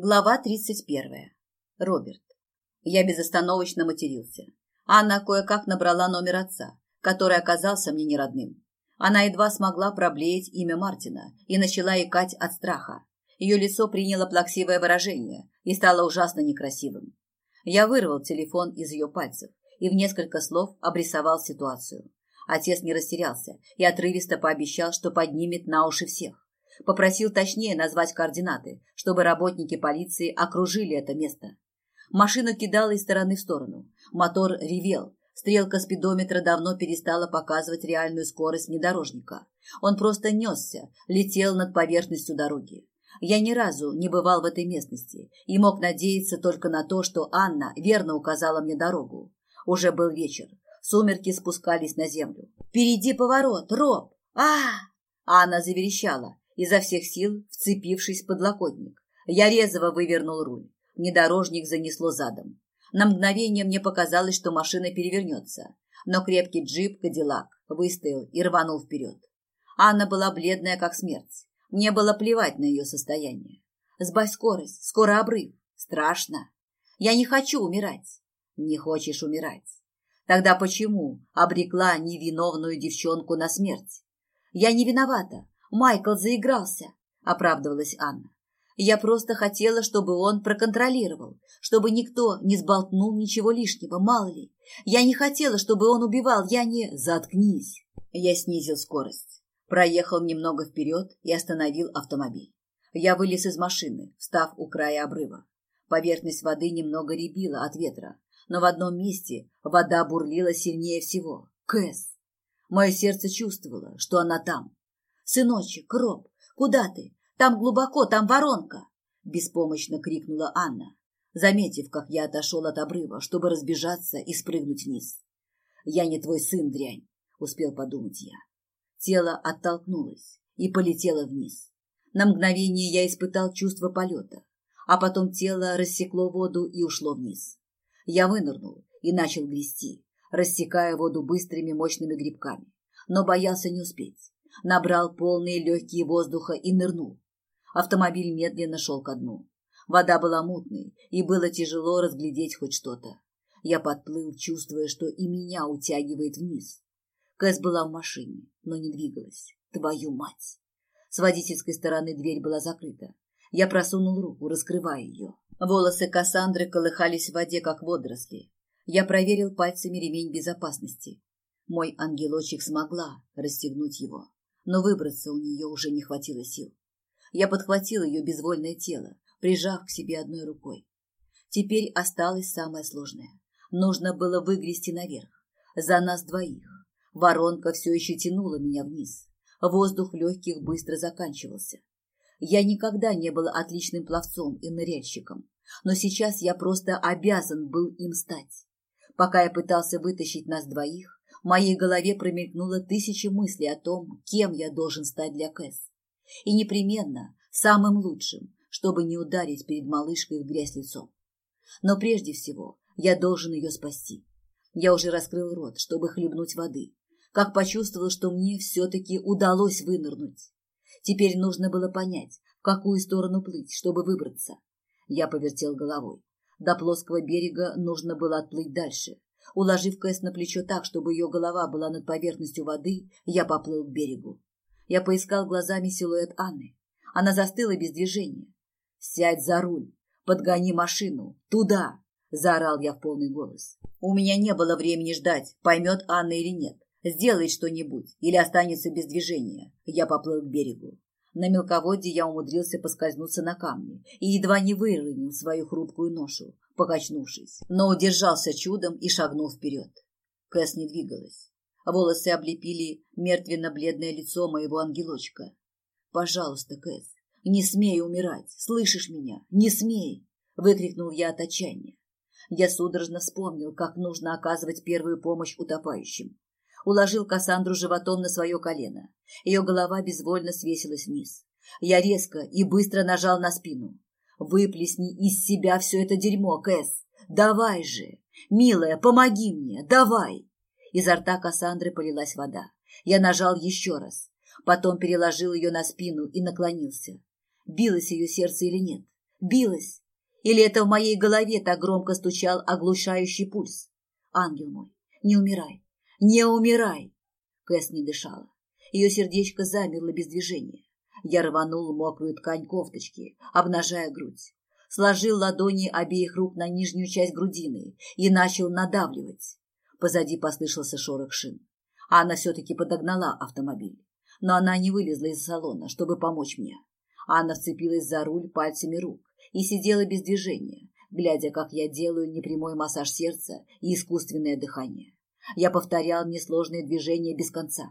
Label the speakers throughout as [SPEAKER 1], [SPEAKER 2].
[SPEAKER 1] Глава 31. Роберт. Я безостановочно матерился. Анна кое-как набрала номер отца, который оказался мне неродным. Она едва смогла проблеять имя Мартина и начала икать от страха. Ее лицо приняло плаксивое выражение и стало ужасно некрасивым. Я вырвал телефон из ее пальцев и в несколько слов обрисовал ситуацию. Отец не растерялся и отрывисто пообещал, что поднимет на уши всех. Попросил точнее назвать координаты, чтобы работники полиции окружили это место. Машину кидало из стороны в сторону. Мотор ревел. Стрелка спидометра давно перестала показывать реальную скорость внедорожника. Он просто несся, летел над поверхностью дороги. Я ни разу не бывал в этой местности и мог надеяться только на то, что Анна верно указала мне дорогу. Уже был вечер. Сумерки спускались на землю. «Впереди поворот! Роб! а Анна заверещала, изо всех сил вцепившись в подлокотник. Я резво вывернул руль. Внедорожник занесло задом. На мгновение мне показалось, что машина перевернется, но крепкий джип «Кадиллак» выстоял и рванул вперед. Анна была бледная, как смерть. Мне было плевать на ее состояние. Сбавь скорость, скоро обрыв. Страшно. Я не хочу умирать. Не хочешь умирать. Тогда почему обрекла невиновную девчонку на смерть? Я не виновата. Майкл заигрался, оправдывалась Анна. Я просто хотела, чтобы он проконтролировал, чтобы никто не сболтнул ничего лишнего, мало ли. Я не хотела, чтобы он убивал, я не... Заткнись. Я снизил скорость. Проехал немного вперед и остановил автомобиль. Я вылез из машины, встав у края обрыва. Поверхность воды немного рябила от ветра, но в одном месте вода бурлила сильнее всего. Кэс. Мое сердце чувствовало, что она там, «Сыночек, Роб, куда ты? Там глубоко, там воронка!» Беспомощно крикнула Анна, заметив, как я отошел от обрыва, чтобы разбежаться и спрыгнуть вниз. «Я не твой сын, дрянь!» — успел подумать я. Тело оттолкнулось и полетело вниз. На мгновение я испытал чувство полета, а потом тело рассекло воду и ушло вниз. Я вынырнул и начал грести, рассекая воду быстрыми мощными грибками, но боялся не успеть набрал полные легкие воздуха и нырнул. Автомобиль медленно шел ко дну. Вода была мутной, и было тяжело разглядеть хоть что-то. Я подплыл, чувствуя, что и меня утягивает вниз. Кэс была в машине, но не двигалась. Твою мать! С водительской стороны дверь была закрыта. Я просунул руку, раскрывая ее. Волосы Кассандры колыхались в воде, как водоросли. Я проверил пальцами ремень безопасности. Мой ангелочек смогла расстегнуть его но выбраться у нее уже не хватило сил. Я подхватил ее безвольное тело, прижав к себе одной рукой. Теперь осталось самое сложное. Нужно было выгрести наверх. За нас двоих. Воронка все еще тянула меня вниз. Воздух легких быстро заканчивался. Я никогда не был отличным пловцом и ныряльщиком, но сейчас я просто обязан был им стать. Пока я пытался вытащить нас двоих, моей голове промелькнуло тысячи мыслей о том, кем я должен стать для Кэс. И непременно самым лучшим, чтобы не ударить перед малышкой в грязь лицом. Но прежде всего я должен ее спасти. Я уже раскрыл рот, чтобы хлебнуть воды, как почувствовал, что мне все-таки удалось вынырнуть. Теперь нужно было понять, в какую сторону плыть, чтобы выбраться. Я повертел головой. До плоского берега нужно было отплыть дальше, Уложив Кэс на плечо так, чтобы ее голова была над поверхностью воды, я поплыл к берегу. Я поискал глазами силуэт Анны. Она застыла без движения. «Сядь за руль! Подгони машину! Туда!» – заорал я в полный голос. У меня не было времени ждать, поймет Анна или нет. Сделает что-нибудь или останется без движения. Я поплыл к берегу. На мелководье я умудрился поскользнуться на камне и едва не выронил свою хрупкую ношу, покачнувшись, но удержался чудом и шагнул вперед. Кэс не двигалась. Волосы облепили мертвенно-бледное лицо моего ангелочка. «Пожалуйста, Кэс, не смей умирать, слышишь меня? Не смей!» — выкрикнул я от отчаяния. Я судорожно вспомнил, как нужно оказывать первую помощь утопающим. Уложил Кассандру животом на свое колено. Ее голова безвольно свесилась вниз. Я резко и быстро нажал на спину. Выплесни из себя все это дерьмо, Кэс. Давай же. Милая, помоги мне. Давай. Изо рта Кассандры полилась вода. Я нажал еще раз. Потом переложил ее на спину и наклонился. Билось ее сердце или нет? Билась? Или это в моей голове так громко стучал оглушающий пульс? Ангел мой, не умирай, не умирай! Кэс не дышала. Ее сердечко замерло без движения. Я рванул мокрую ткань кофточки, обнажая грудь. Сложил ладони обеих рук на нижнюю часть грудины и начал надавливать. Позади послышался шорох шин. Анна все-таки подогнала автомобиль. Но она не вылезла из салона, чтобы помочь мне. Анна вцепилась за руль пальцами рук и сидела без движения, глядя, как я делаю непрямой массаж сердца и искусственное дыхание. Я повторял несложные движения без конца.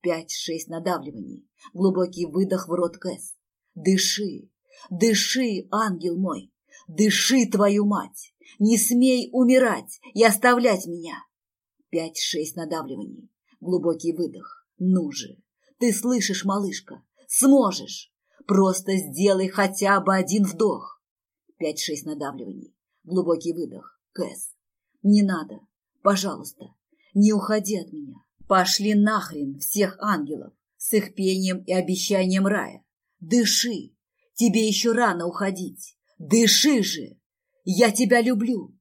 [SPEAKER 1] Пять-шесть надавливаний. Глубокий выдох в рот Кэс. Дыши, дыши, ангел мой. Дыши, твою мать. Не смей умирать и оставлять меня. Пять-шесть надавливаний. Глубокий выдох. Ну же. Ты слышишь, малышка? Сможешь. Просто сделай хотя бы один вдох. Пять-шесть надавливаний. Глубокий выдох. Кэс. Не надо. Пожалуйста. Не уходи от меня. Пошли нахрен всех ангелов с их пением и обещанием рая. Дыши. Тебе еще рано уходить. Дыши же. Я тебя люблю.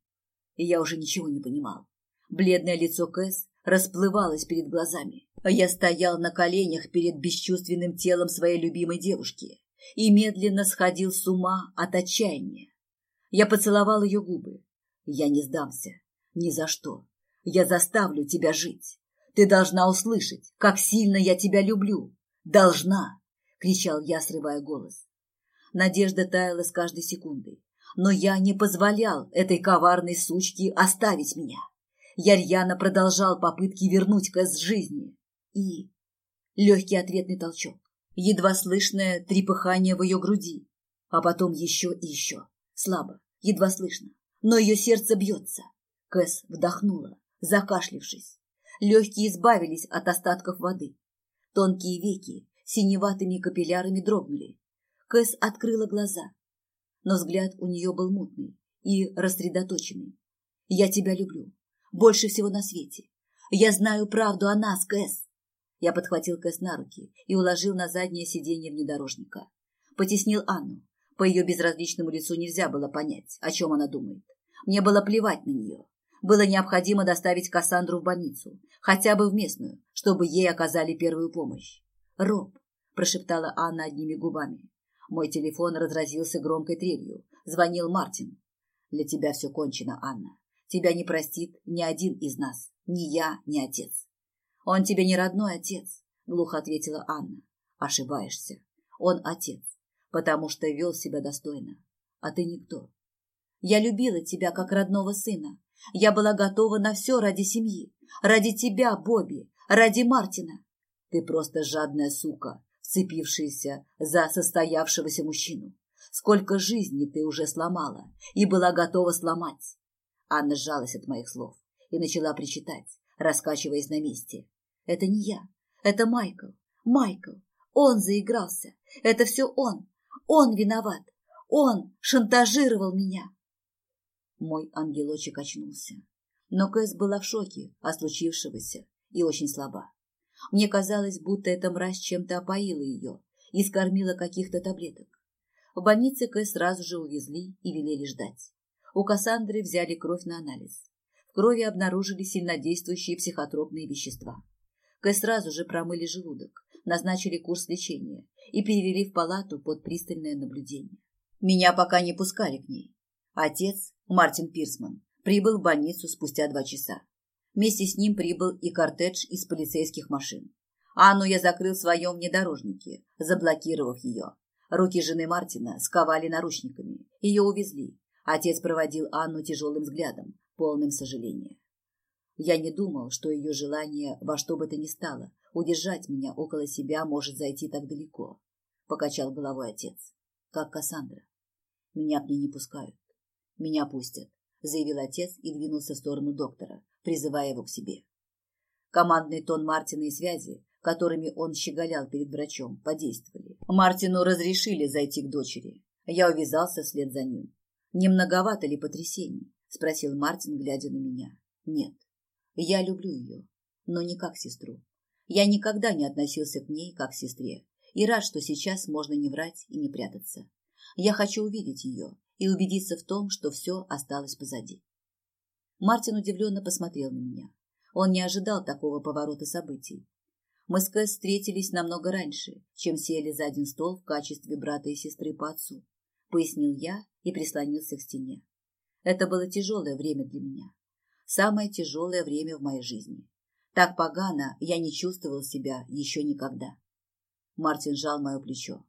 [SPEAKER 1] И я уже ничего не понимал. Бледное лицо Кэс расплывалось перед глазами. Я стоял на коленях перед бесчувственным телом своей любимой девушки и медленно сходил с ума от отчаяния. Я поцеловал ее губы. Я не сдамся. Ни за что. Я заставлю тебя жить. Ты должна услышать, как сильно я тебя люблю. Должна!» — кричал я, срывая голос. Надежда таяла с каждой секундой, но я не позволял этой коварной сучке оставить меня. Я продолжал попытки вернуть Кэс жизни. И легкий ответный толчок, едва слышное трепыхание в ее груди, а потом еще и еще, слабо, едва слышно, но ее сердце бьется. Кэс вдохнула, закашлившись. Легкие избавились от остатков воды. Тонкие веки синеватыми капиллярами дрогнули. Кэс открыла глаза, но взгляд у нее был мутный и рассредоточенный. «Я тебя люблю. Больше всего на свете. Я знаю правду о нас, Кэс». Я подхватил Кэс на руки и уложил на заднее сиденье внедорожника. Потеснил Анну. По ее безразличному лицу нельзя было понять, о чем она думает. Мне было плевать на нее. Было необходимо доставить Кассандру в больницу, хотя бы в местную, чтобы ей оказали первую помощь. «Роб», – прошептала Анна одними губами. Мой телефон разразился громкой трелью. Звонил Мартин. «Для тебя все кончено, Анна. Тебя не простит ни один из нас, ни я, ни отец». «Он тебе не родной отец», – глухо ответила Анна. «Ошибаешься. Он отец, потому что вел себя достойно. А ты никто. Я любила тебя как родного сына, я была готова на все ради семьи, ради тебя, Бобби, ради Мартина. Ты просто жадная сука, вцепившаяся за состоявшегося мужчину. Сколько жизней ты уже сломала и была готова сломать. Анна сжалась от моих слов и начала причитать, раскачиваясь на месте. Это не я, это Майкл, Майкл. Он заигрался. Это все он. Он виноват. Он шантажировал меня. Мой ангелочек очнулся. Но Кэс была в шоке от случившегося и очень слаба. Мне казалось, будто эта мразь чем-то опоила ее и скормила каких-то таблеток. В больнице Кэс сразу же увезли и велели ждать. У Кассандры взяли кровь на анализ. В крови обнаружили сильнодействующие психотропные вещества. Кэс сразу же промыли желудок, назначили курс лечения и перевели в палату под пристальное наблюдение. Меня пока не пускали к ней. Отец, Мартин Пирсман, прибыл в больницу спустя два часа. Вместе с ним прибыл и кортедж из полицейских машин. Анну я закрыл в своем внедорожнике, заблокировав ее. Руки жены Мартина сковали наручниками. Ее увезли. Отец проводил Анну тяжелым взглядом, полным сожаления. Я не думал, что ее желание во что бы то ни стало удержать меня около себя может зайти так далеко. Покачал головой отец. Как Кассандра. Меня к ней не пускают. Меня пустят, заявил отец и двинулся в сторону доктора, призывая его к себе. Командный тон Мартина и связи, которыми он щеголял перед врачом, подействовали. Мартину разрешили зайти к дочери. Я увязался вслед за ним. «Не многовато ли потрясений?» – спросил Мартин, глядя на меня. «Нет. Я люблю ее, но не как сестру. Я никогда не относился к ней как к сестре и рад, что сейчас можно не врать и не прятаться. Я хочу увидеть ее и убедиться в том, что все осталось позади. Мартин удивленно посмотрел на меня. Он не ожидал такого поворота событий. Мы с Кэс встретились намного раньше, чем сели за один стол в качестве брата и сестры по отцу, пояснил я и прислонился к стене. Это было тяжелое время для меня. Самое тяжелое время в моей жизни. Так погано я не чувствовал себя еще никогда. Мартин сжал мое плечо.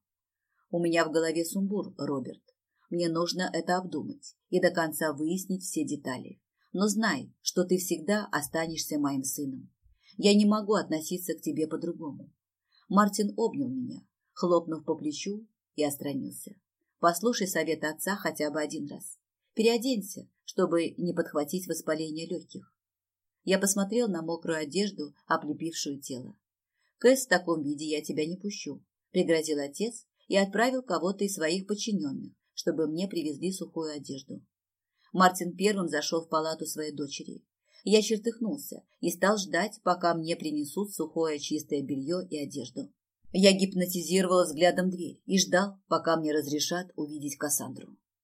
[SPEAKER 1] У меня в голове сумбур, Роберт. Мне нужно это обдумать и до конца выяснить все детали. Но знай, что ты всегда останешься моим сыном. Я не могу относиться к тебе по-другому. Мартин обнял меня, хлопнув по плечу и отстранился. Послушай совет отца хотя бы один раз. Переоденься, чтобы не подхватить воспаление легких. Я посмотрел на мокрую одежду, облепившую тело. Кэс, в таком виде я тебя не пущу, пригрозил отец и отправил кого-то из своих подчиненных, чтобы мне привезли сухую одежду. Мартин первым зашел в палату своей дочери. Я чертыхнулся и стал ждать, пока мне принесут сухое чистое белье и одежду. Я гипнотизировал взглядом дверь и ждал, пока мне разрешат увидеть Кассандру.